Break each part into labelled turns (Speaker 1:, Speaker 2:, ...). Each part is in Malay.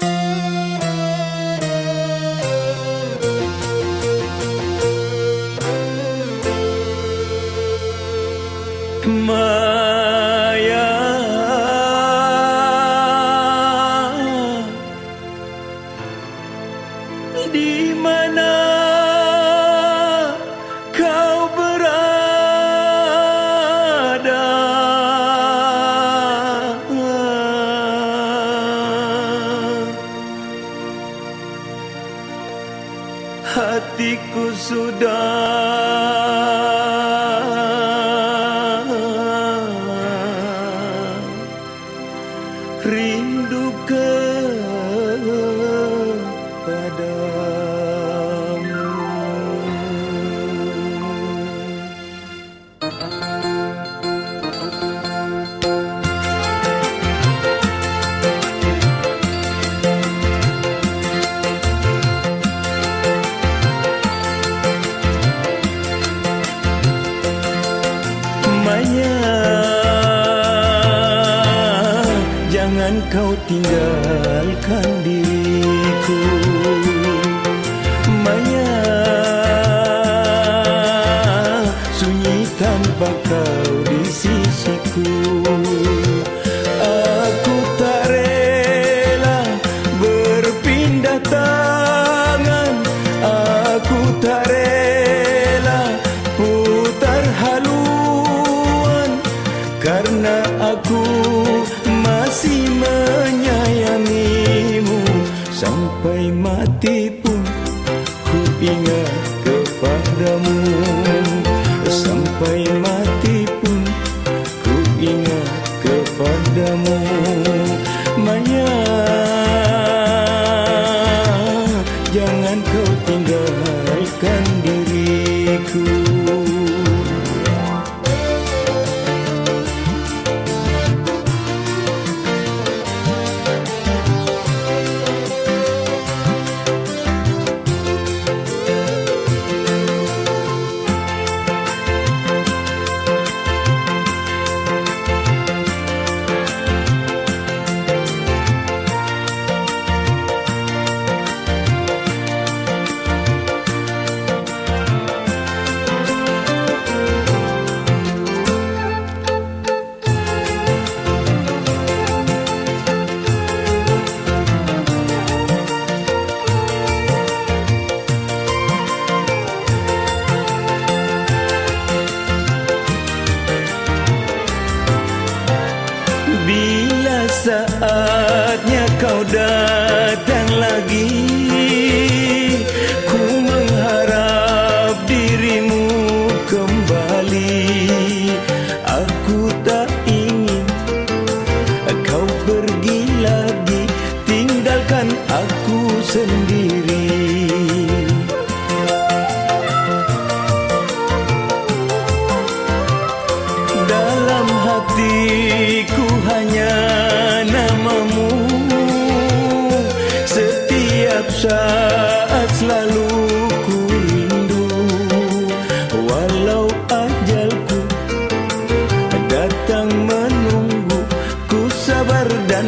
Speaker 1: Maya sudah Jangan kau tinggalkan diriku. Maya Sunyi tanpa kau di sisiku Sampai mati pun ku ingat kepadamu. Sampai mati pun ku ingat kepadamu Bila saatnya kau datang lagi Saat selalu ku rindu. Walau ajalku datang menunggu Ku sabar dan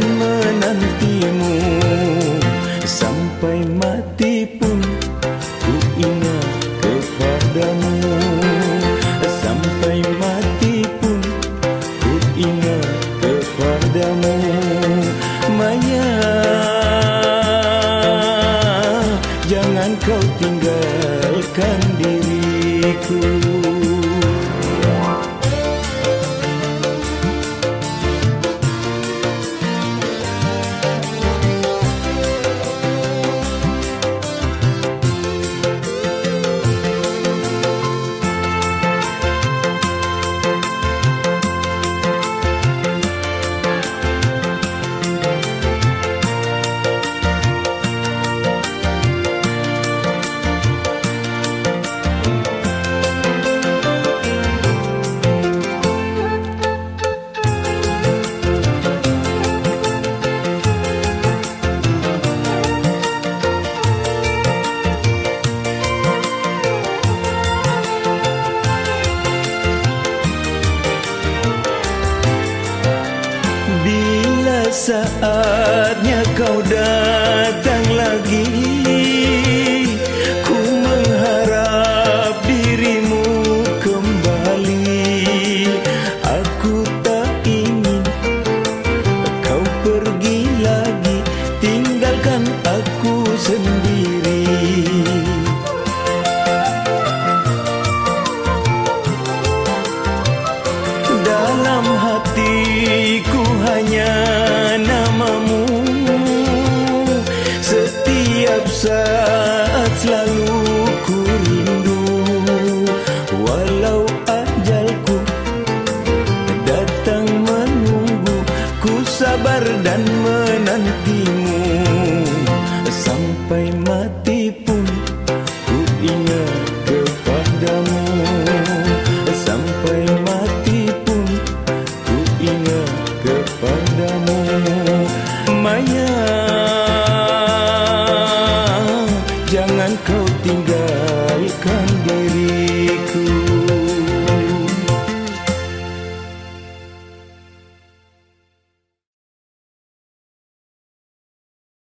Speaker 1: You. saatnya kau datang. sabar dan menantimu. Sampai mati pun ku ingat kepadamu. Sampai mati pun ku ingat kepadamu. Maya jangan kau tinggalkan diriku.